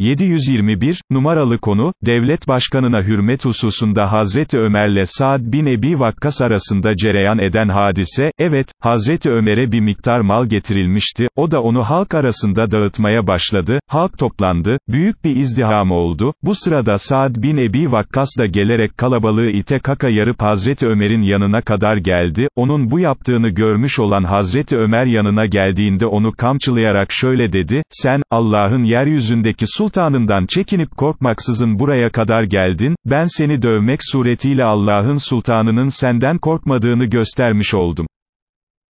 721, numaralı konu, devlet başkanına hürmet hususunda Hazreti Ömer'le Saad bin Ebi Vakkas arasında cereyan eden hadise, evet, Hazreti Ömer'e bir miktar mal getirilmişti, o da onu halk arasında dağıtmaya başladı, halk toplandı, büyük bir izdiham oldu, bu sırada Saad bin Ebi Vakkas da gelerek kalabalığı ite kaka yarıp Hazreti Ömer'in yanına kadar geldi, onun bu yaptığını görmüş olan Hazreti Ömer yanına geldiğinde onu kamçılayarak şöyle dedi, sen, Allah'ın yeryüzündeki sultanından çekinip korkmaksızın buraya kadar geldin, ben seni dövmek suretiyle Allah'ın sultanının senden korkmadığını göstermiş oldum.